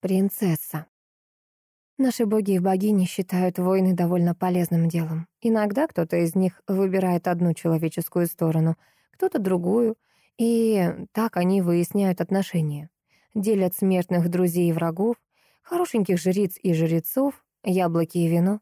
Принцесса. Наши боги и богини считают войны довольно полезным делом. Иногда кто-то из них выбирает одну человеческую сторону, кто-то другую, и так они выясняют отношения. Делят смертных друзей и врагов, хорошеньких жриц и жрецов, яблоки и вино.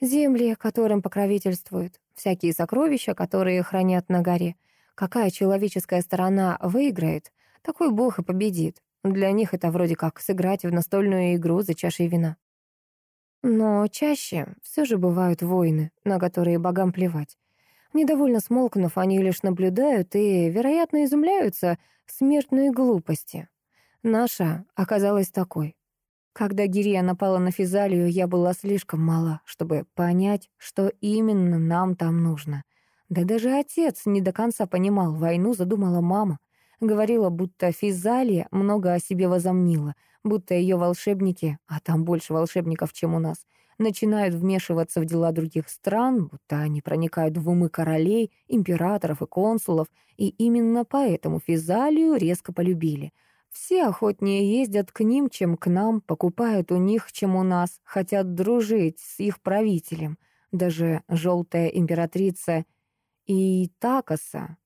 Земли, которым покровительствуют, всякие сокровища, которые хранят на горе. Какая человеческая сторона выиграет, такой бог и победит. Для них это вроде как сыграть в настольную игру за чашей вина. Но чаще все же бывают войны, на которые богам плевать. Недовольно смолкнув, они лишь наблюдают и, вероятно, изумляются смертной глупости. Наша оказалась такой. Когда Гирия напала на Физалию, я была слишком мала, чтобы понять, что именно нам там нужно. Да даже отец не до конца понимал, войну задумала мама. Говорила, будто Физалия много о себе возомнила, будто ее волшебники, а там больше волшебников, чем у нас, начинают вмешиваться в дела других стран, будто они проникают в умы королей, императоров и консулов, и именно поэтому Физалию резко полюбили. Все охотнее ездят к ним, чем к нам, покупают у них, чем у нас, хотят дружить с их правителем. Даже желтая императрица Итакаса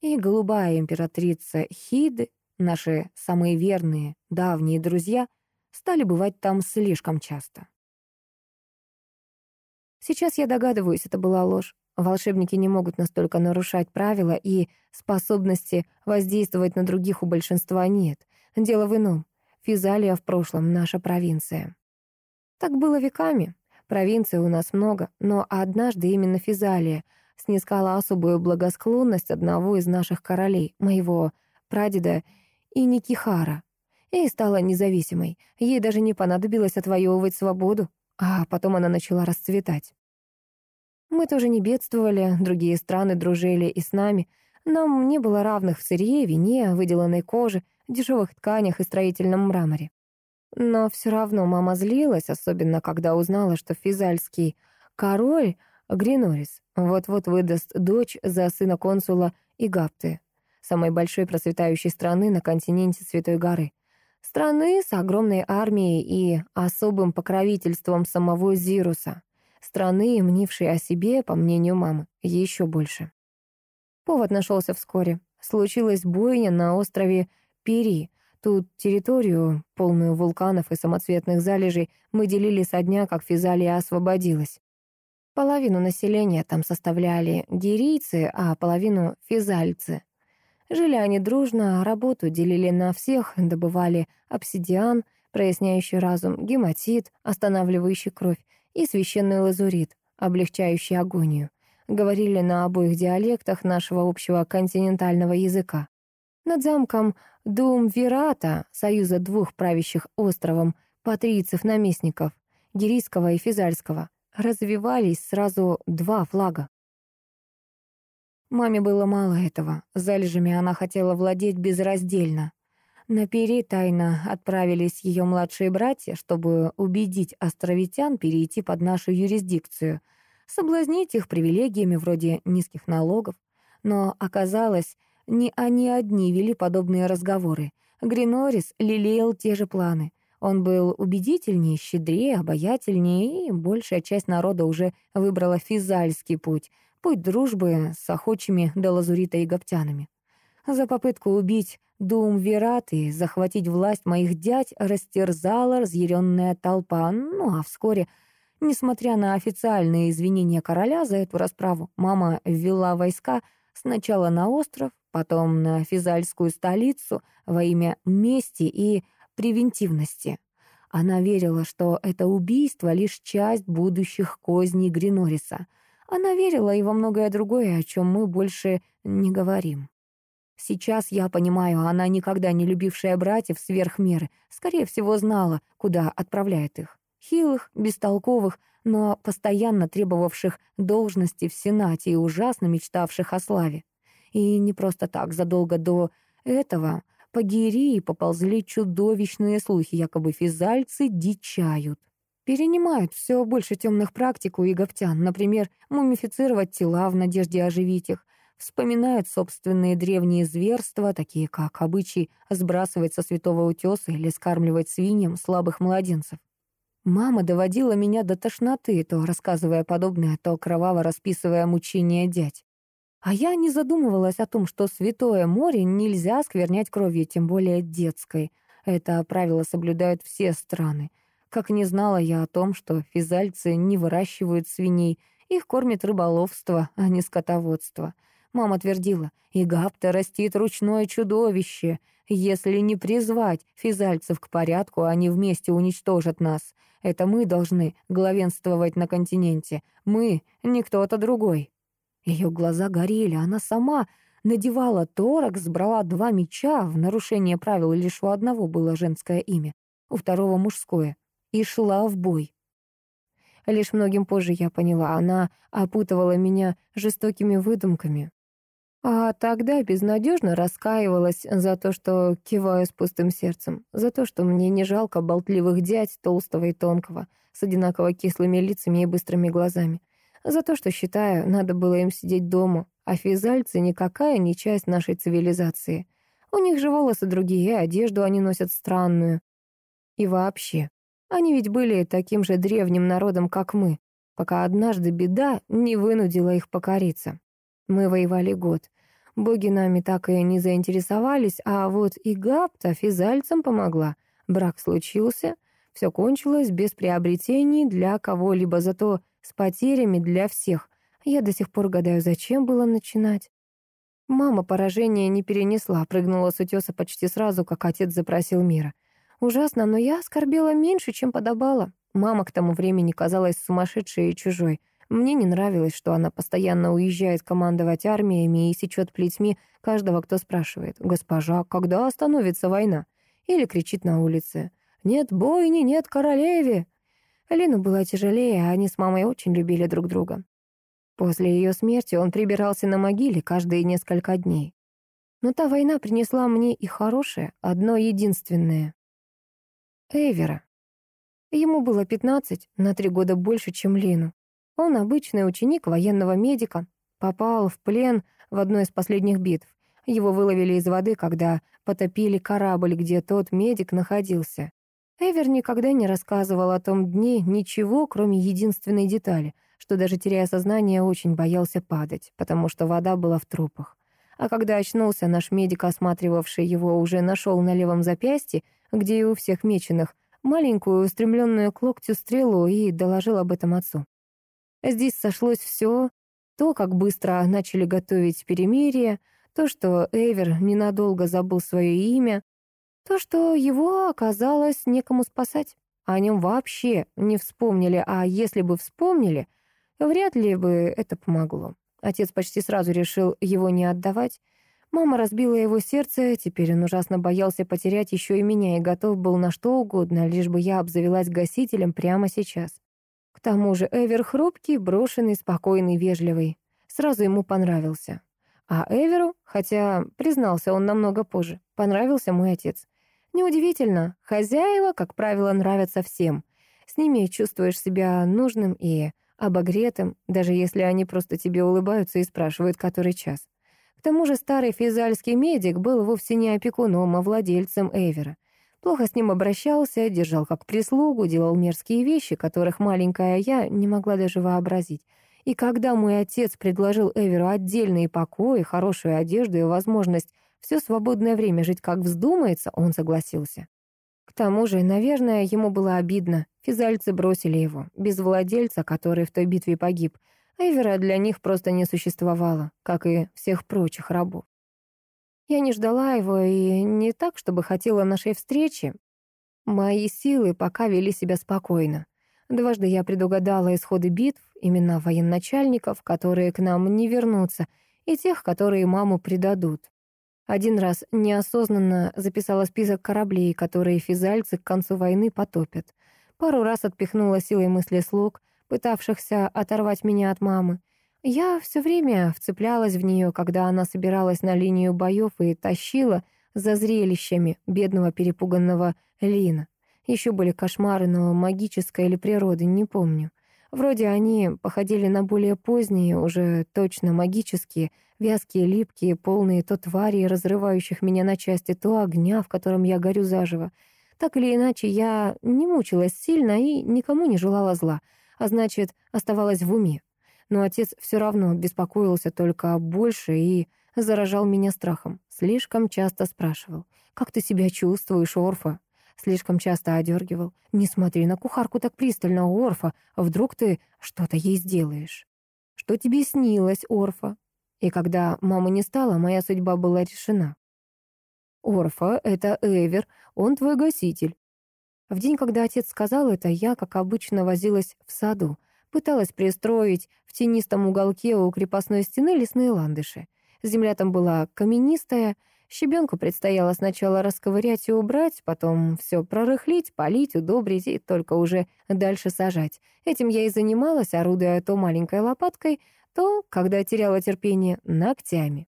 и голубая императрица Хиды, наши самые верные, давние друзья, стали бывать там слишком часто. Сейчас я догадываюсь, это была ложь. Волшебники не могут настолько нарушать правила, и способности воздействовать на других у большинства нет. Дело в ином. Физалия в прошлом — наша провинция. Так было веками. Провинций у нас много, но однажды именно Физалия — снискала особую благосклонность одного из наших королей, моего прадеда Иникихара, и стала независимой. Ей даже не понадобилось отвоевывать свободу, а потом она начала расцветать. Мы тоже не бедствовали, другие страны дружили и с нами. Нам не было равных в сырье, вине, выделанной коже, дешевых тканях и строительном мраморе. Но все равно мама злилась, особенно когда узнала, что физальский король Гринорис вот-вот выдаст дочь за сына консула Игапты, самой большой процветающей страны на континенте Святой горы. Страны с огромной армией и особым покровительством самого Зируса. Страны, мнившей о себе, по мнению мамы, еще больше. Повод нашелся вскоре. Случилась бойня на острове Пери. Тут территорию, полную вулканов и самоцветных залежей, мы делили со дня, как Физалия освободилась. Половину населения там составляли гирийцы, а половину — физальцы. Жили они дружно, работу делили на всех, добывали обсидиан, проясняющий разум, гематит, останавливающий кровь, и священный лазурит, облегчающий агонию. Говорили на обоих диалектах нашего общего континентального языка. Над замком Думвирата, союза двух правящих островом, патрийцев-наместников, гирийского и физальского, развивались сразу два флага. Маме было мало этого, залежами она хотела владеть безраздельно. На Пери тайно отправились ее младшие братья, чтобы убедить островитян перейти под нашу юрисдикцию, соблазнить их привилегиями вроде низких налогов. Но оказалось, не они одни вели подобные разговоры. Гринорис лелеял те же планы. Он был убедительнее, щедрее, обаятельнее, и большая часть народа уже выбрала физальский путь, путь дружбы с охочими до лазурита и гаптянами. За попытку убить Дум Верат и захватить власть моих дядь растерзала разъяренная толпа, ну а вскоре, несмотря на официальные извинения короля за эту расправу, мама ввела войска сначала на остров, потом на физальскую столицу во имя мести и превентивности. Она верила, что это убийство — лишь часть будущих козней Гринориса. Она верила и во многое другое, о чем мы больше не говорим. Сейчас я понимаю, она, никогда не любившая братьев сверх меры, скорее всего, знала, куда отправляет их. Хилых, бестолковых, но постоянно требовавших должности в Сенате и ужасно мечтавших о славе. И не просто так, задолго до этого по Гирии поползли чудовищные слухи, якобы физальцы дичают. Перенимают все больше темных практик у иговтян, например, мумифицировать тела в надежде оживить их, вспоминают собственные древние зверства, такие как обычай сбрасывать со святого утеса или скармливать свиньям слабых младенцев. Мама доводила меня до тошноты, то рассказывая подобное, то кроваво расписывая мучения дядь. А я не задумывалась о том, что святое море нельзя сквернять кровью, тем более детской. Это правило соблюдают все страны. Как не знала я о том, что физальцы не выращивают свиней, их кормит рыболовство, а не скотоводство. Мама твердила, «Игапта растит ручное чудовище. Если не призвать физальцев к порядку, они вместе уничтожат нас. Это мы должны главенствовать на континенте. Мы, не кто-то другой». Ее глаза горели, она сама надевала торакс, брала два меча, в нарушение правил лишь у одного было женское имя, у второго мужское, и шла в бой. Лишь многим позже я поняла, она опутывала меня жестокими выдумками. А тогда безнадежно раскаивалась за то, что киваю с пустым сердцем, за то, что мне не жалко болтливых дядь, толстого и тонкого, с одинаково кислыми лицами и быстрыми глазами, за то, что, считаю, надо было им сидеть дома, а физальцы никакая не часть нашей цивилизации. У них же волосы другие, одежду они носят странную. И вообще, они ведь были таким же древним народом, как мы, пока однажды беда не вынудила их покориться. Мы воевали год. Боги нами так и не заинтересовались, а вот и Гапта физальцам помогла. Брак случился, все кончилось без приобретений для кого-либо, зато с потерями для всех. Я до сих пор гадаю, зачем было начинать. Мама поражение не перенесла, прыгнула с утеса почти сразу, как отец запросил мира. Ужасно, но я оскорбила меньше, чем подобало. Мама к тому времени казалась сумасшедшей и чужой. Мне не нравилось, что она постоянно уезжает командовать армиями и сечет плетьми каждого, кто спрашивает «Госпожа, когда остановится война?» Или кричит на улице «Нет бойни, нет королеве!» Лину было тяжелее, а они с мамой очень любили друг друга. После ее смерти он прибирался на могиле каждые несколько дней. Но та война принесла мне и хорошее, одно единственное. Эвера. Ему было 15, на три года больше, чем Лину. Он обычный ученик военного медика, попал в плен в одной из последних битв. Его выловили из воды, когда потопили корабль, где тот медик находился. Эвер никогда не рассказывал о том дне ничего, кроме единственной детали, что даже теряя сознание, очень боялся падать, потому что вода была в трупах. А когда очнулся, наш медик, осматривавший его, уже нашел на левом запястье, где и у всех меченых, маленькую, устремленную к локтю стрелу и доложил об этом отцу. Здесь сошлось все, то, как быстро начали готовить перемирие, то, что Эвер ненадолго забыл свое имя, то, что его оказалось некому спасать. О нем вообще не вспомнили, а если бы вспомнили, вряд ли бы это помогло. Отец почти сразу решил его не отдавать. Мама разбила его сердце, теперь он ужасно боялся потерять еще и меня и готов был на что угодно, лишь бы я обзавелась гасителем прямо сейчас. К тому же Эвер хрупкий, брошенный, спокойный, вежливый. Сразу ему понравился. А Эверу, хотя признался он намного позже, понравился мой отец. Неудивительно, хозяева, как правило, нравятся всем. С ними чувствуешь себя нужным и обогретым, даже если они просто тебе улыбаются и спрашивают, который час. К тому же старый физальский медик был вовсе не опекуном, а владельцем Эвера. Плохо с ним обращался, держал как прислугу, делал мерзкие вещи, которых маленькая я не могла даже вообразить. И когда мой отец предложил Эверу отдельные покои, хорошую одежду и возможность все свободное время жить как вздумается, он согласился. К тому же, наверное, ему было обидно. Физальцы бросили его, без владельца, который в той битве погиб. Эвера для них просто не существовало, как и всех прочих рабов. Я не ждала его и не так, чтобы хотела нашей встречи. Мои силы пока вели себя спокойно. Дважды я предугадала исходы битв, имена военачальников, которые к нам не вернутся, и тех, которые маму предадут. Один раз неосознанно записала список кораблей, которые физальцы к концу войны потопят. Пару раз отпихнула силой мысли слуг, пытавшихся оторвать меня от мамы. Я все время вцеплялась в нее, когда она собиралась на линию боев и тащила за зрелищами бедного перепуганного Лина. Еще были кошмары, но магической или природы, не помню. Вроде они походили на более поздние, уже точно магические, вязкие, липкие, полные то тварей, разрывающих меня на части, то огня, в котором я горю заживо. Так или иначе, я не мучилась сильно и никому не желала зла, а значит, оставалась в уме. Но отец все равно беспокоился только больше и заражал меня страхом. Слишком часто спрашивал, «Как ты себя чувствуешь, Орфа?» Слишком часто одергивал. «Не смотри на кухарку так пристально, Орфа. Вдруг ты что-то ей сделаешь?» «Что тебе снилось, Орфа?» И когда мамы не стало, моя судьба была решена. «Орфа — это Эвер, он твой гаситель». В день, когда отец сказал это, я, как обычно, возилась в саду, пыталась пристроить в тенистом уголке у крепостной стены лесные ландыши. Земля там была каменистая, Щебенку предстояло сначала расковырять и убрать, потом все прорыхлить, полить, удобрить и только уже дальше сажать. Этим я и занималась, орудуя то маленькой лопаткой, то, когда теряла терпение, ногтями.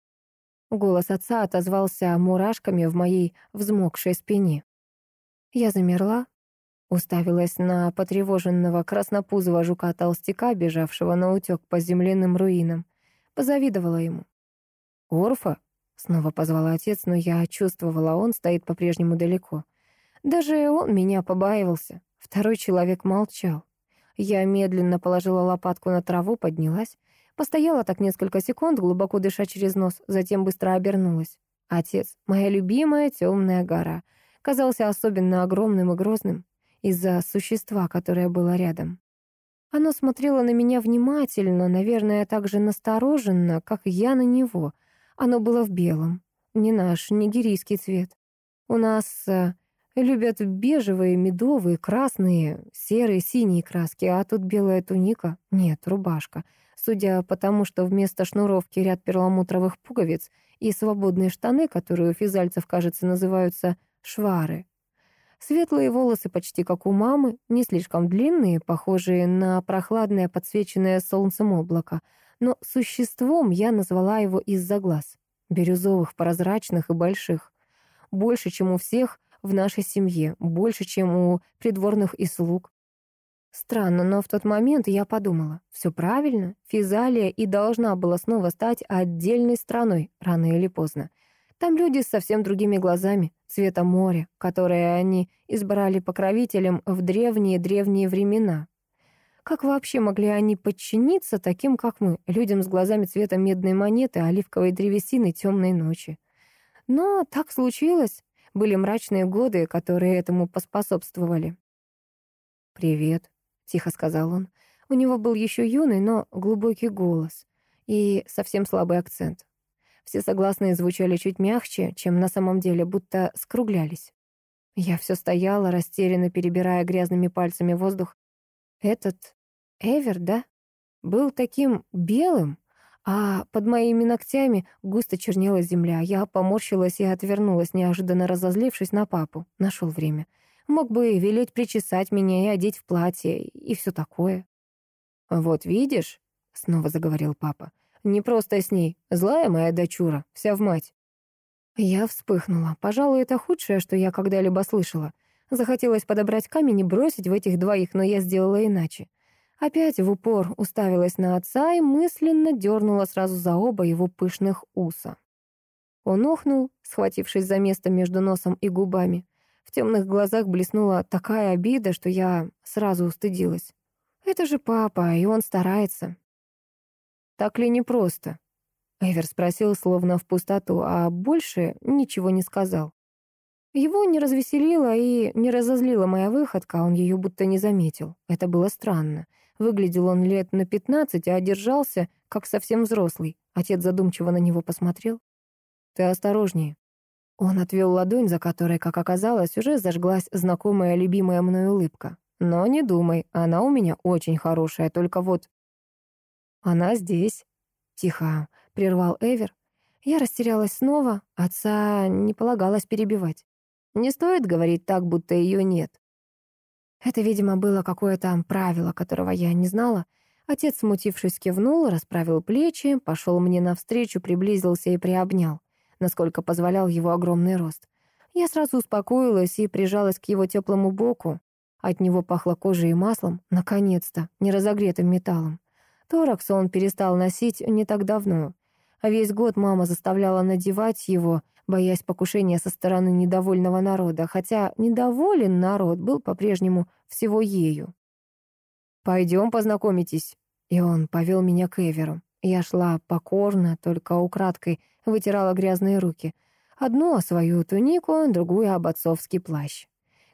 Голос отца отозвался мурашками в моей взмокшей спине. Я замерла, уставилась на потревоженного краснопузого жука-толстяка, бежавшего на утёк по земляным руинам. Позавидовала ему. «Орфа?» Снова позвал отец, но я чувствовала, он стоит по-прежнему далеко. Даже он меня побаивался. Второй человек молчал. Я медленно положила лопатку на траву, поднялась. Постояла так несколько секунд, глубоко дыша через нос, затем быстро обернулась. Отец, моя любимая темная гора, казался особенно огромным и грозным из-за существа, которое было рядом. Оно смотрело на меня внимательно, наверное, так же настороженно, как я на него — оно было в белом. Не наш нигерийский цвет. У нас э, любят бежевые, медовые, красные, серые, синие краски, а тут белая туника. Нет, рубашка. Судя по тому, что вместо шнуровки ряд перламутровых пуговиц и свободные штаны, которые у физальцев, кажется, называются швары. Светлые волосы почти как у мамы, не слишком длинные, похожие на прохладное подсвеченное солнцем облако, но существом я назвала его из-за глаз. Бирюзовых, прозрачных и больших. Больше, чем у всех в нашей семье, больше, чем у придворных и слуг. Странно, но в тот момент я подумала, все правильно, Физалия и должна была снова стать отдельной страной, рано или поздно. Там люди с совсем другими глазами, цвета моря, которые они избрали покровителем в древние-древние времена. Как вообще могли они подчиниться таким, как мы, людям с глазами цвета медной монеты, оливковой древесины, темной ночи? Но так случилось. Были мрачные годы, которые этому поспособствовали. «Привет», — тихо сказал он. У него был еще юный, но глубокий голос и совсем слабый акцент. Все согласные звучали чуть мягче, чем на самом деле, будто скруглялись. Я все стояла, растерянно перебирая грязными пальцами воздух. Этот Эвер, да? Был таким белым, а под моими ногтями густо чернела земля. Я поморщилась и отвернулась, неожиданно разозлившись на папу. Нашел время. Мог бы велеть причесать меня и одеть в платье, и все такое. «Вот видишь», — снова заговорил папа, — «не просто с ней. Злая моя дочура, вся в мать». Я вспыхнула. Пожалуй, это худшее, что я когда-либо слышала. Захотелось подобрать камень и бросить в этих двоих, но я сделала иначе. Опять в упор уставилась на отца и мысленно дернула сразу за оба его пышных уса. Он охнул, схватившись за место между носом и губами. В темных глазах блеснула такая обида, что я сразу устыдилась. «Это же папа, и он старается». «Так ли непросто?» Эвер спросил словно в пустоту, а больше ничего не сказал. Его не развеселила и не разозлила моя выходка, он ее будто не заметил. Это было странно. Выглядел он лет на пятнадцать, а держался, как совсем взрослый. Отец задумчиво на него посмотрел. «Ты осторожнее». Он отвел ладонь, за которой, как оказалось, уже зажглась знакомая любимая мной улыбка. «Но не думай, она у меня очень хорошая, только вот...» «Она здесь», — тихо прервал Эвер. Я растерялась снова, отца не полагалось перебивать. Не стоит говорить так, будто ее нет. Это, видимо, было какое-то правило, которого я не знала. Отец, смутившись, кивнул, расправил плечи, пошел мне навстречу, приблизился и приобнял, насколько позволял его огромный рост. Я сразу успокоилась и прижалась к его теплому боку. От него пахло кожей и маслом, наконец-то, не разогретым металлом. Торакс он перестал носить не так давно. А весь год мама заставляла надевать его, боясь покушения со стороны недовольного народа, хотя недоволен народ был по-прежнему всего ею. «Пойдем познакомитесь», и он повел меня к Эверу. Я шла покорно, только украдкой вытирала грязные руки. Одну о свою тунику, другую об отцовский плащ.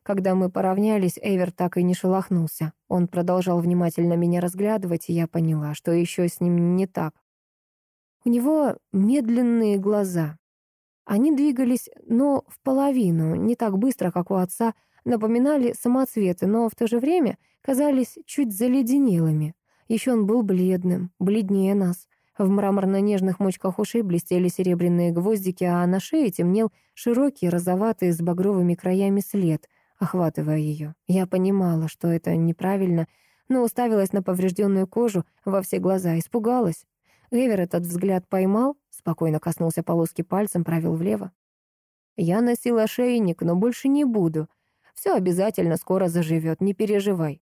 Когда мы поравнялись, Эвер так и не шелохнулся. Он продолжал внимательно меня разглядывать, и я поняла, что еще с ним не так. У него медленные глаза. Они двигались, но в половину, не так быстро, как у отца, напоминали самоцветы, но в то же время казались чуть заледенелыми. Еще он был бледным, бледнее нас. В мраморно-нежных мочках ушей блестели серебряные гвоздики, а на шее темнел широкий, розоватый, с багровыми краями след — охватывая ее. Я понимала, что это неправильно, но уставилась на поврежденную кожу во все глаза, испугалась. Эвер этот взгляд поймал, спокойно коснулся полоски пальцем, правил влево. Я носила ошейник, но больше не буду. Все обязательно скоро заживет, не переживай.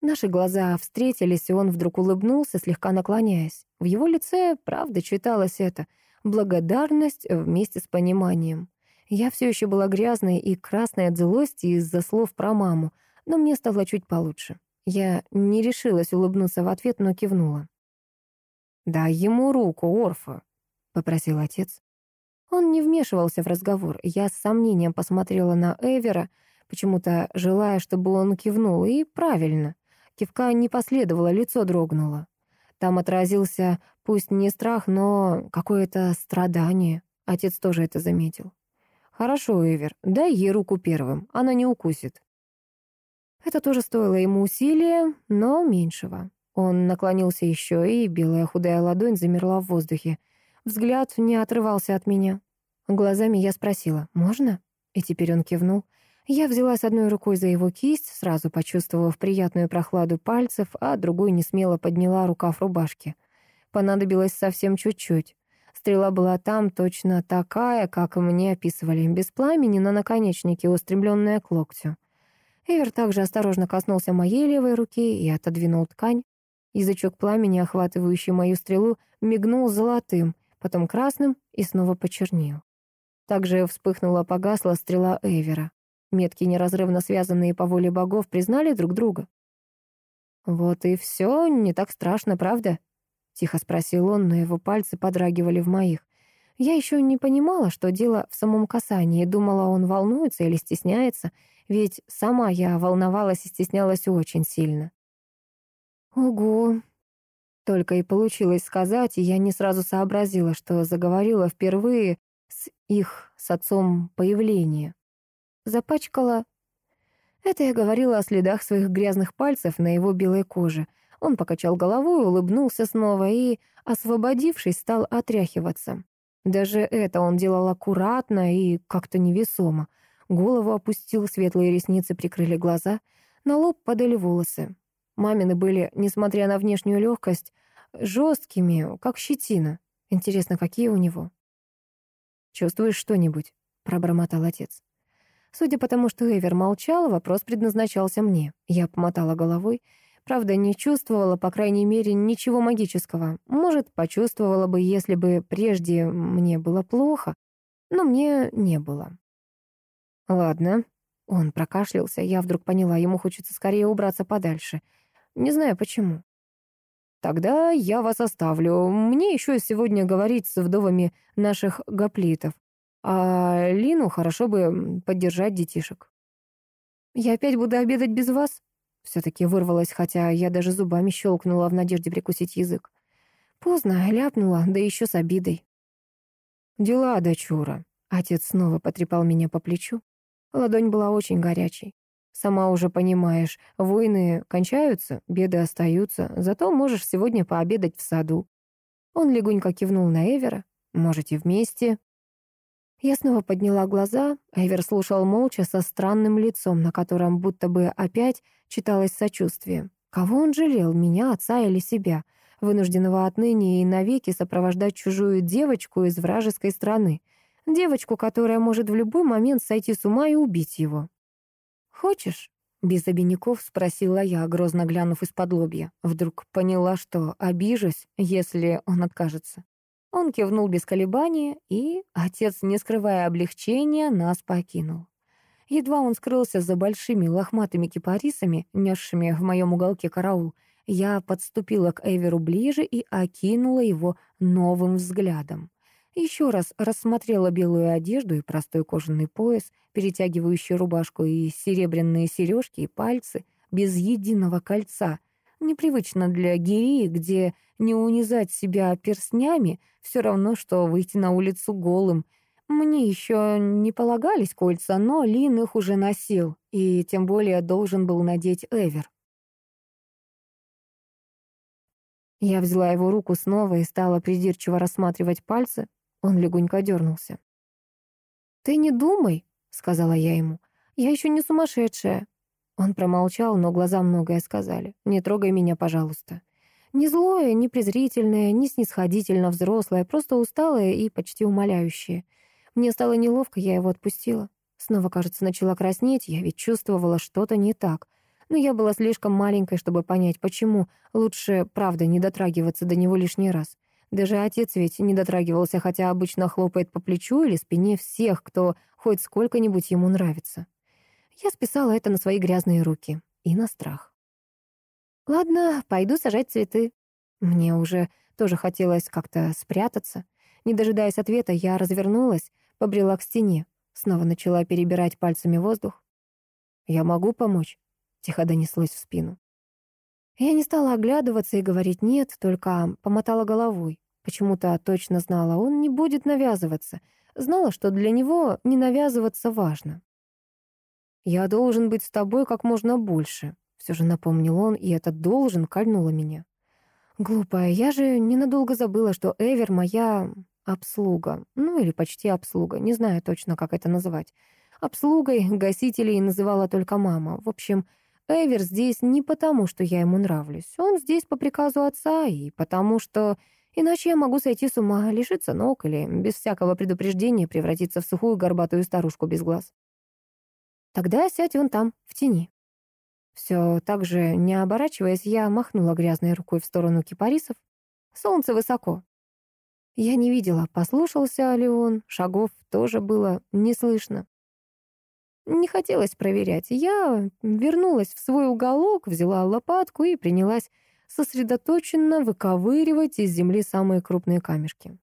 Наши глаза встретились, и он вдруг улыбнулся, слегка наклоняясь. В его лице, правда, читалось это — благодарность вместе с пониманием. Я все еще была грязной и красной от злости из-за слов про маму, но мне стало чуть получше. Я не решилась улыбнуться в ответ, но кивнула. «Дай ему руку, Орфа», — попросил отец. Он не вмешивался в разговор. Я с сомнением посмотрела на Эвера, почему-то желая, чтобы он кивнул, и правильно. Кивка не последовало, лицо дрогнуло. Там отразился, пусть не страх, но какое-то страдание. Отец тоже это заметил. «Хорошо, Эвер, дай ей руку первым, она не укусит». Это тоже стоило ему усилия, но меньшего. Он наклонился еще, и белая худая ладонь замерла в воздухе. Взгляд не отрывался от меня. Глазами я спросила «Можно?» И теперь он кивнул. Я взялась одной рукой за его кисть, сразу почувствовав приятную прохладу пальцев, а другой не смело подняла рукав рубашки. Понадобилось совсем чуть-чуть. Стрела была там точно такая, как мне описывали, без пламени на наконечнике, устремленная к локтю. Эвер также осторожно коснулся моей левой руки и отодвинул ткань. Язычок пламени, охватывающий мою стрелу, мигнул золотым, потом красным и снова почернел. Также вспыхнула-погасла стрела Эвера. Метки, неразрывно связанные по воле богов, признали друг друга. «Вот и все, не так страшно, правда?» — тихо спросил он, но его пальцы подрагивали в моих. Я еще не понимала, что дело в самом касании, думала, он волнуется или стесняется, ведь сама я волновалась и стеснялась очень сильно. «Ого!» Только и получилось сказать, и я не сразу сообразила, что заговорила впервые с их с отцом появления. Запачкала... Это я говорила о следах своих грязных пальцев на его белой коже — он покачал головой, улыбнулся снова и, освободившись, стал отряхиваться. Даже это он делал аккуратно и как-то невесомо. Голову опустил, светлые ресницы прикрыли глаза, на лоб падали волосы. Мамины были, несмотря на внешнюю легкость, жесткими, как щетина. Интересно, какие у него? «Чувствуешь что-нибудь?» — пробормотал отец. Судя по тому, что Эвер молчал, вопрос предназначался мне. Я помотала головой. Правда, не чувствовала, по крайней мере, ничего магического. Может, почувствовала бы, если бы прежде мне было плохо, но мне не было. Ладно. Он прокашлялся, я вдруг поняла, ему хочется скорее убраться подальше. Не знаю почему. Тогда я вас оставлю. Мне еще сегодня говорить с вдовами наших гоплитов. А Лину хорошо бы поддержать детишек. Я опять буду обедать без вас? Все-таки вырвалась, хотя я даже зубами щелкнула в надежде прикусить язык. Поздно, ляпнула, да еще с обидой. «Дела, дочура». Отец снова потрепал меня по плечу. Ладонь была очень горячей. Сама уже понимаешь, войны кончаются, беды остаются, зато можешь сегодня пообедать в саду. Он легонько кивнул на Эвера. Можете вместе. Я снова подняла глаза. Эвер слушал молча, со странным лицом, на котором будто бы опять читалось сочувствие. Кого он жалел, меня, отца или себя, вынужденного отныне и навеки сопровождать чужую девочку из вражеской страны? Девочку, которая может в любой момент сойти с ума и убить его. «Хочешь?» — Без обиняков спросила я, грозно глянув из-под лобья. Вдруг поняла, что обижусь, если он откажется. Он кивнул без колебания, и отец, не скрывая облегчения, нас покинул. Едва он скрылся за большими лохматыми кипарисами, несшими в моем уголке караул, я подступила к Эверу ближе и окинула его новым взглядом. Еще раз рассмотрела белую одежду и простой кожаный пояс, перетягивающий рубашку и серебряные сережки и пальцы, без единого кольца. Непривычно для гирии, где не унизать себя перстнями все равно, что выйти на улицу голым. Мне еще не полагались кольца, но Лин их уже носил, и тем более должен был надеть Эвер. Я взяла его руку снова и стала придирчиво рассматривать пальцы. Он легонько дернулся. «Ты не думай», — сказала я ему. «Я еще не сумасшедшая». Он промолчал, но глаза многое сказали. «Не трогай меня, пожалуйста». Не злое, не презрительное, не снисходительно взрослое, просто усталое и почти умоляющее. Мне стало неловко, я его отпустила. Снова, кажется, начала краснеть, я ведь чувствовала что-то не так но я была слишком маленькой, чтобы понять, почему лучше, правда, не дотрагиваться до него лишний раз. Даже отец ведь не дотрагивался, хотя обычно хлопает по плечу или спине всех, кто хоть сколько-нибудь ему нравится. Я списала это на свои грязные руки и на страх. Ладно, пойду сажать цветы. Мне уже тоже хотелось как-то спрятаться. Не дожидаясь ответа, я развернулась, побрела к стене, снова начала перебирать пальцами воздух. «Я могу помочь?» тихо донеслось в спину. Я не стала оглядываться и говорить «нет», только помотала головой. Почему-то точно знала, он не будет навязываться. Знала, что для него не навязываться важно. «Я должен быть с тобой как можно больше», — все же напомнил он, и этот «должен» кольнуло меня. Глупая, я же ненадолго забыла, что Эвер — моя обслуга. Ну, или почти обслуга, не знаю точно, как это называть. Обслугой гасителей называла только мама. В общем, Эвер здесь не потому, что я ему нравлюсь. Он здесь по приказу отца и потому, что иначе я могу сойти с ума, лишиться ног или без всякого предупреждения превратиться в сухую горбатую старушку без глаз. Тогда сядь вон там, в тени. Все так же, не оборачиваясь, я махнула грязной рукой в сторону кипарисов. Солнце высоко. Я не видела, послушался ли он, шагов тоже было не слышно. Не хотелось проверять. Я вернулась в свой уголок, взяла лопатку и принялась сосредоточенно выковыривать из земли самые крупные камешки.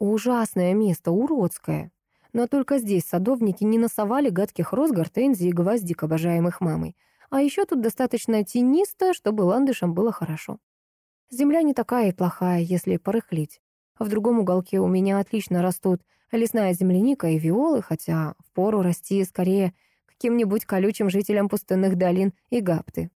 Ужасное место, уродское. Но только здесь садовники не насовали гадких роз, гортензий и гвоздик, обожаемых мамой. А еще тут достаточно тенисто, чтобы ландышам было хорошо. Земля не такая и плохая, если порыхлить. В другом уголке у меня отлично растут лесная земляника и виолы, хотя впору расти скорее каким-нибудь колючим жителям пустынных долин и гапты.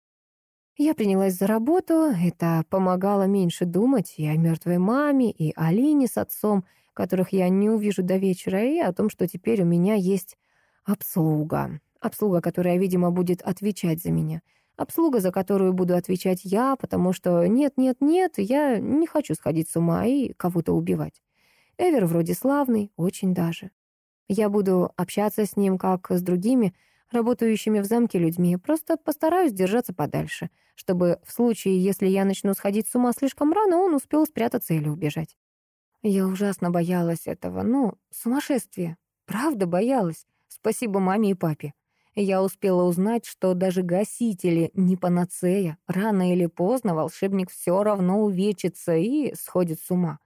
Я принялась за работу, это помогало меньше думать и о мертвой маме, и о Алине с отцом, которых я не увижу до вечера, и о том, что теперь у меня есть обслуга. Обслуга, которая, видимо, будет отвечать за меня. Обслуга, за которую буду отвечать я, потому что нет-нет-нет, я не хочу сходить с ума и кого-то убивать. Эвер вроде славный, очень даже. Я буду общаться с ним, как с другими, работающими в замке людьми, просто постараюсь держаться подальше, чтобы в случае, если я начну сходить с ума слишком рано, он успел спрятаться или убежать. Я ужасно боялась этого, ну, сумасшествие. Правда боялась. Спасибо маме и папе. Я успела узнать, что даже гасители не панацея. Рано или поздно волшебник все равно увечится и сходит с ума.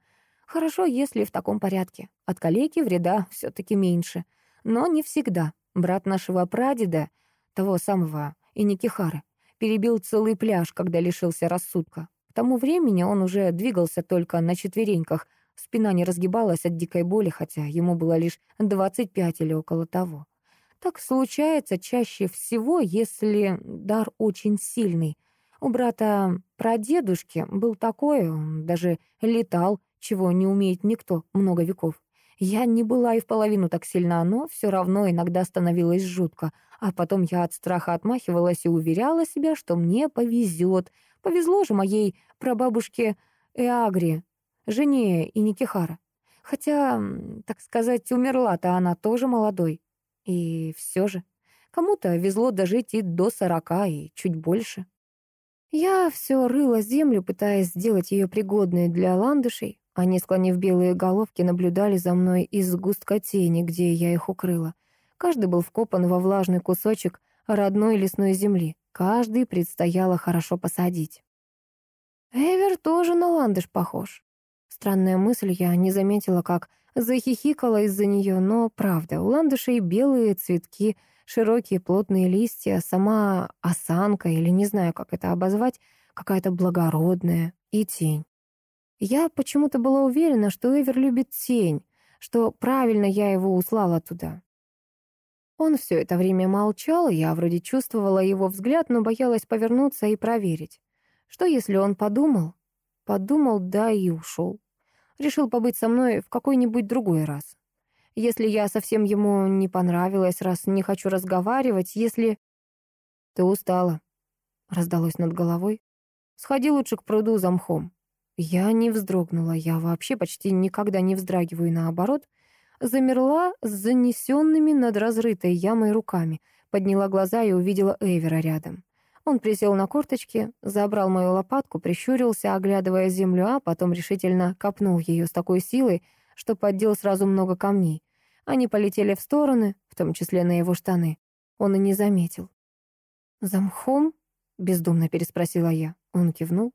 Хорошо, если в таком порядке. От калеки вреда все таки меньше. Но не всегда. Брат нашего прадеда, того самого Иникихары, перебил целый пляж, когда лишился рассудка. К тому времени он уже двигался только на четвереньках, спина не разгибалась от дикой боли, хотя ему было лишь 25 или около того. Так случается чаще всего, если дар очень сильный. У брата прадедушки был такой, он даже летал, чего не умеет никто много веков. Я не была и в половину так сильна, но все равно иногда становилось жутко. А потом я от страха отмахивалась и уверяла себя, что мне повезет. Повезло же моей прабабушке Эагре, жене и Никихара. Хотя, так сказать, умерла-то она тоже молодой. И все же, Кому-то везло дожить и до сорока, и чуть больше. Я все рыла землю, пытаясь сделать ее пригодной для ландышей. Они, склонив белые головки, наблюдали за мной из густка тени, где я их укрыла. Каждый был вкопан во влажный кусочек родной лесной земли. Каждый предстояло хорошо посадить. Эвер тоже на ландыш похож. Странная мысль, я не заметила, как захихикала из-за нее, но правда, у ландышей белые цветки — широкие плотные листья, сама осанка, или не знаю, как это обозвать, какая-то благородная, и тень. Я почему-то была уверена, что Эвер любит тень, что правильно я его услала туда. Он все это время молчал, я вроде чувствовала его взгляд, но боялась повернуться и проверить. Что если он подумал? Подумал, да и ушел. Решил побыть со мной в какой-нибудь другой раз. Если я совсем ему не понравилась, раз не хочу разговаривать, если... Ты устала, раздалось над головой. Сходи лучше к пруду за мхом. Я не вздрогнула, я вообще почти никогда не вздрагиваю, наоборот. Замерла с занесенными над разрытой ямой руками, подняла глаза и увидела Эвера рядом. Он присел на корточки, забрал мою лопатку, прищурился, оглядывая землю, а потом решительно копнул ее с такой силой, что поддел сразу много камней. Они полетели в стороны, в том числе на его штаны. Он и не заметил. «За мхом?» — бездумно переспросила я. Он кивнул.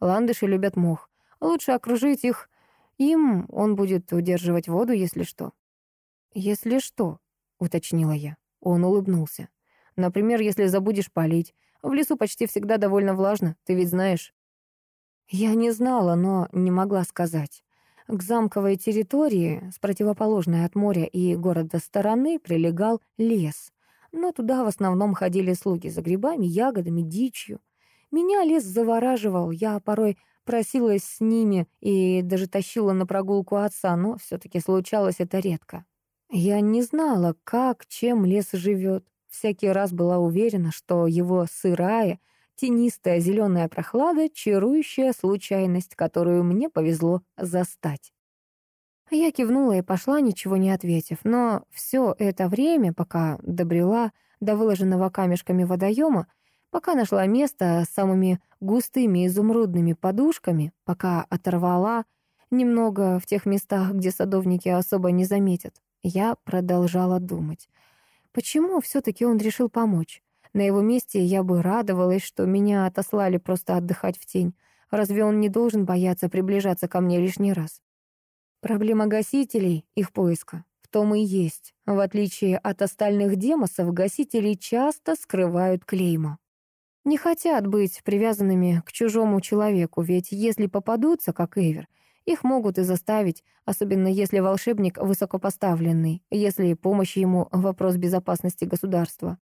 «Ландыши любят мох. Лучше окружить их. Им он будет удерживать воду, если что». «Если что?» — уточнила я. Он улыбнулся. «Например, если забудешь полить. В лесу почти всегда довольно влажно, ты ведь знаешь». Я не знала, но не могла сказать. К замковой территории с противоположной от моря и города стороны прилегал лес. Но туда в основном ходили слуги за грибами, ягодами, дичью. Меня лес завораживал, я порой просилась с ними и даже тащила на прогулку отца, но все-таки случалось это редко. Я не знала, как, чем лес живет. Всякий раз была уверена, что его сырая, тенистая зеленая прохлада — чарующая случайность, которую мне повезло застать. Я кивнула и пошла, ничего не ответив, но все это время, пока добрела до выложенного камешками водоема, пока нашла место с самыми густыми изумрудными подушками, пока оторвала немного в тех местах, где садовники особо не заметят, я продолжала думать. Почему все-таки он решил помочь? На его месте я бы радовалась, что меня отослали просто отдыхать в тень. Разве он не должен бояться приближаться ко мне лишний раз? Проблема гасителей, их поиска, в том и есть. В отличие от остальных демосов, гасители часто скрывают клейма. Не хотят быть привязанными к чужому человеку, ведь если попадутся, как Эвер, их могут и заставить, особенно если волшебник высокопоставленный, если помощь ему — вопрос безопасности государства.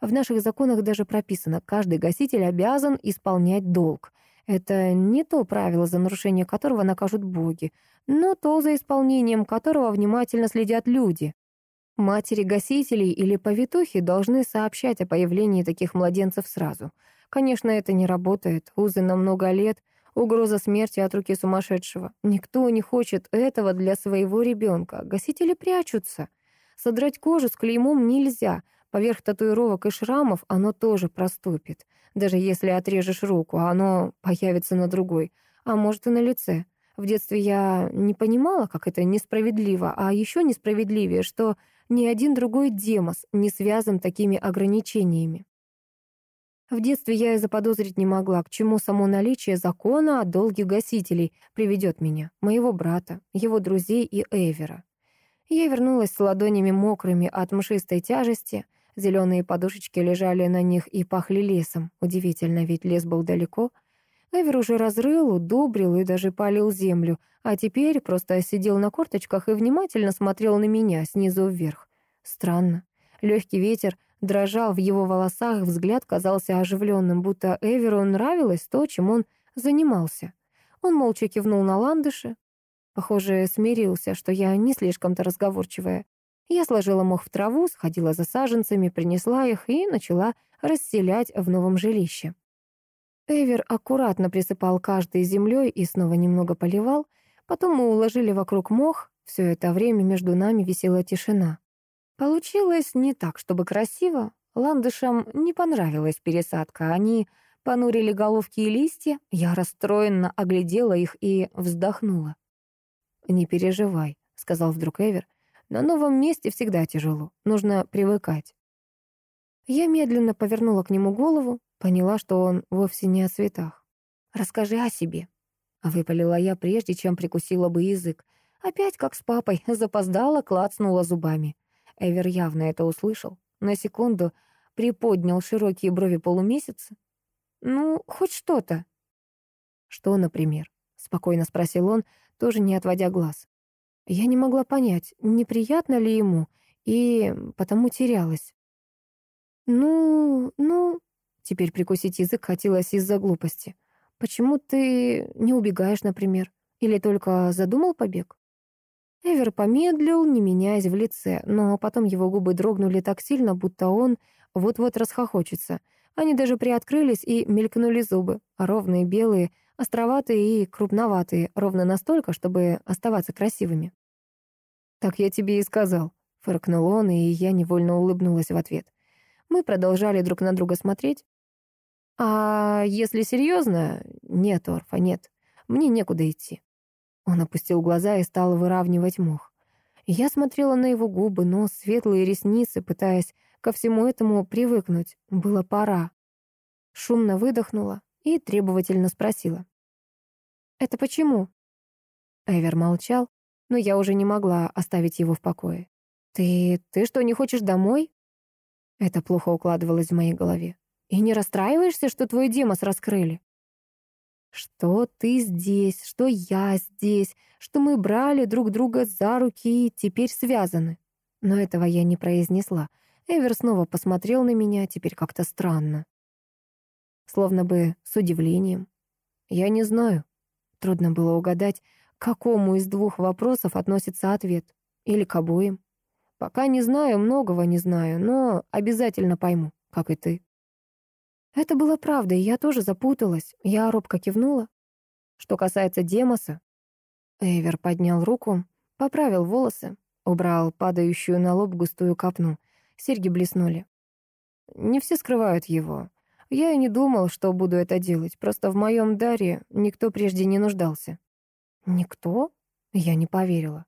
В наших законах даже прописано, каждый гаситель обязан исполнять долг. Это не то правило, за нарушение которого накажут боги, но то, за исполнением которого внимательно следят люди. Матери гасителей или повитухи должны сообщать о появлении таких младенцев сразу. Конечно, это не работает, узы на много лет, угроза смерти от руки сумасшедшего. Никто не хочет этого для своего ребенка. Гасители прячутся. Содрать кожу с клеймом нельзя — Поверх татуировок и шрамов оно тоже проступит. Даже если отрежешь руку, оно появится на другой, а может и на лице. В детстве я не понимала, как это несправедливо, а еще несправедливее, что ни один другой демос не связан такими ограничениями. В детстве я и заподозрить не могла, к чему само наличие закона о долге гасителей приведет меня, моего брата, его друзей и Эвера. Я вернулась с ладонями мокрыми от мшистой тяжести, Зеленые подушечки лежали на них и пахли лесом. Удивительно, ведь лес был далеко. Эвер уже разрыл, удобрил и даже полил землю, а теперь просто сидел на корточках и внимательно смотрел на меня снизу вверх. Странно. Легкий ветер дрожал в его волосах, взгляд казался оживленным, будто Эверу нравилось то, чем он занимался. Он молча кивнул на ландыши. Похоже, смирился, что я не слишком-то разговорчивая. Я сложила мох в траву, сходила за саженцами, принесла их и начала расселять в новом жилище. Эвер аккуратно присыпал каждой землей и снова немного поливал. Потом мы уложили вокруг мох. Все это время между нами висела тишина. Получилось не так, чтобы красиво. Ландышам не понравилась пересадка. Они понурили головки и листья. Я расстроенно оглядела их и вздохнула. «Не переживай», — сказал вдруг Эвер. «На новом месте всегда тяжело. Нужно привыкать». Я медленно повернула к нему голову, поняла, что он вовсе не о цветах. «Расскажи о себе», — выпалила я, прежде чем прикусила бы язык. Опять, как с папой, запоздала, клацнула зубами. Эвер явно это услышал. На секунду приподнял широкие брови полумесяца. «Ну, хоть что-то». «Что, например?» — спокойно спросил он, тоже не отводя глаз. Я не могла понять, неприятно ли ему, и потому терялась. «Ну, ну...» Теперь прикусить язык хотелось из-за глупости. «Почему ты не убегаешь, например? Или только задумал побег?» Эвер помедлил, не меняясь в лице, но потом его губы дрогнули так сильно, будто он вот-вот расхохочется. Они даже приоткрылись и мелькнули зубы, ровные, белые, островатые и крупноватые, ровно настолько, чтобы оставаться красивыми. «Так я тебе и сказал», — фыркнул он, и я невольно улыбнулась в ответ. Мы продолжали друг на друга смотреть. «А если серьезно, нет, Орфа, нет. Мне некуда идти». Он опустил глаза и стал выравнивать мох. Я смотрела на его губы, нос, светлые ресницы, пытаясь ко всему этому привыкнуть. Было пора. Шумно выдохнула и требовательно спросила. «Это почему?» Эвер молчал, но я уже не могла оставить его в покое. «Ты... ты что, не хочешь домой?» Это плохо укладывалось в моей голове. «И не расстраиваешься, что твой демос раскрыли?» «Что ты здесь, что я здесь, что мы брали друг друга за руки и теперь связаны?» Но этого я не произнесла. Эвер снова посмотрел на меня, теперь как-то странно. Словно бы с удивлением. «Я не знаю». Трудно было угадать, к какому из двух вопросов относится ответ. Или к обоим. Пока не знаю, многого не знаю, но обязательно пойму, как и ты. Это было правдой, я тоже запуталась. Я робко кивнула. Что касается Демоса... Эйвер поднял руку, поправил волосы, убрал падающую на лоб густую копну. Серьги блеснули. Не все скрывают его. Я и не думал, что буду это делать. Просто в моем даре никто прежде не нуждался. Никто? Я не поверила.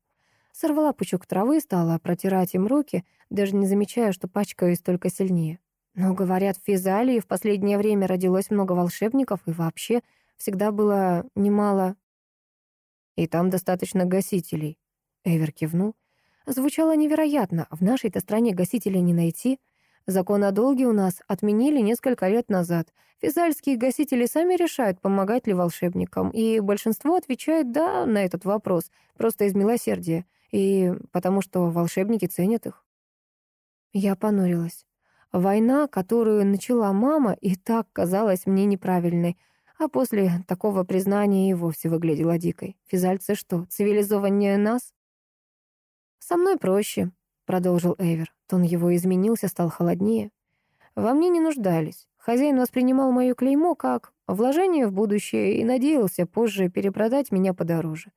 Сорвала пучок травы, стала протирать им руки, даже не замечая, что пачкаюсь только сильнее. Но, говорят, в Физалии в последнее время родилось много волшебников, и вообще всегда было немало... И там достаточно гасителей. Эвер кивнул. Звучало невероятно. В нашей-то стране гасителей не найти. Закон о долге у нас отменили несколько лет назад. Физальские гасители сами решают, помогать ли волшебникам, и большинство отвечает «да» на этот вопрос, просто из милосердия и потому что волшебники ценят их. Я понурилась. Война, которую начала мама, и так казалась мне неправильной, а после такого признания и вовсе выглядела дикой. Физальцы что, цивилизованнее нас? «Со мной проще», — продолжил Эвер. Тон его изменился, стал холоднее. «Во мне не нуждались. Хозяин воспринимал мое клеймо как вложение в будущее и надеялся позже перепродать меня подороже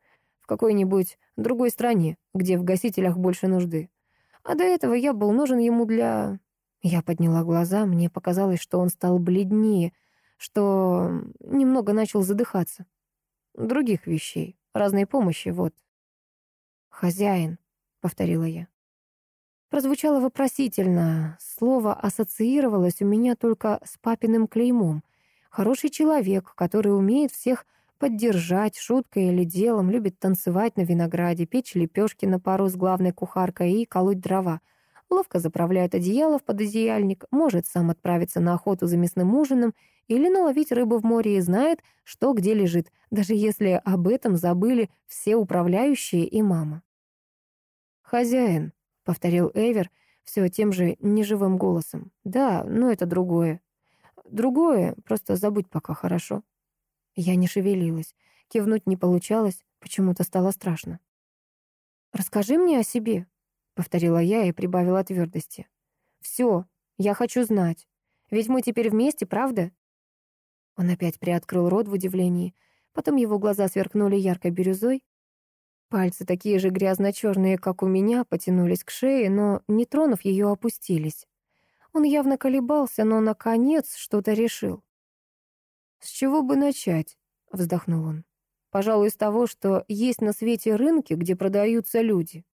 какой-нибудь другой стране, где в гасителях больше нужды. А до этого я был нужен ему для... Я подняла глаза, мне показалось, что он стал бледнее, что немного начал задыхаться. Других вещей, разной помощи, вот. «Хозяин», — повторила я. Прозвучало вопросительно. Слово ассоциировалось у меня только с папиным клеймом. Хороший человек, который умеет всех поддержать шуткой или делом, любит танцевать на винограде, печь лепешки на пару с главной кухаркой и колоть дрова. Ловко заправляет одеяло в пододеяльник, может сам отправиться на охоту за мясным ужином или наловить рыбу в море и знает, что где лежит, даже если об этом забыли все управляющие и мама. «Хозяин», — повторил Эвер все тем же неживым голосом. «Да, но это другое. Другое, просто забудь пока, хорошо?» Я не шевелилась. Кивнуть не получалось, почему-то стало страшно. «Расскажи мне о себе», — повторила я и прибавила твердости. «Все, я хочу знать. Ведь мы теперь вместе, правда?» Он опять приоткрыл рот в удивлении. Потом его глаза сверкнули яркой бирюзой. Пальцы, такие же грязно-черные, как у меня, потянулись к шее, но, не тронув ее, опустились. Он явно колебался, но, наконец, что-то решил. «С чего бы начать?» — вздохнул он. «Пожалуй, с того, что есть на свете рынки, где продаются люди.